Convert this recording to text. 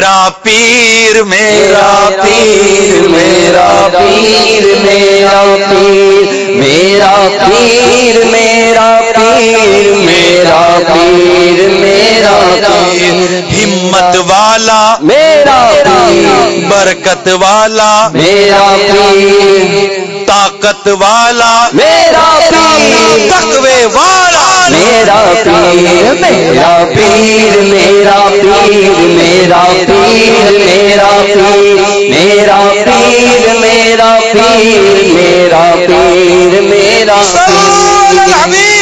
میرا پیر میرا پیر میرا پیر میرا پیر میرا پیر میرا پیر میرا پیر میرا پیر ہمت والا میرا پیر برکت والا میرا پیر طاقت والا میرا پیر تقوی والا میرا پیر میرا پیر میرا میرا پیر میرا پیر میرا پیر میرا پیر میرا پیر میرا پیر۔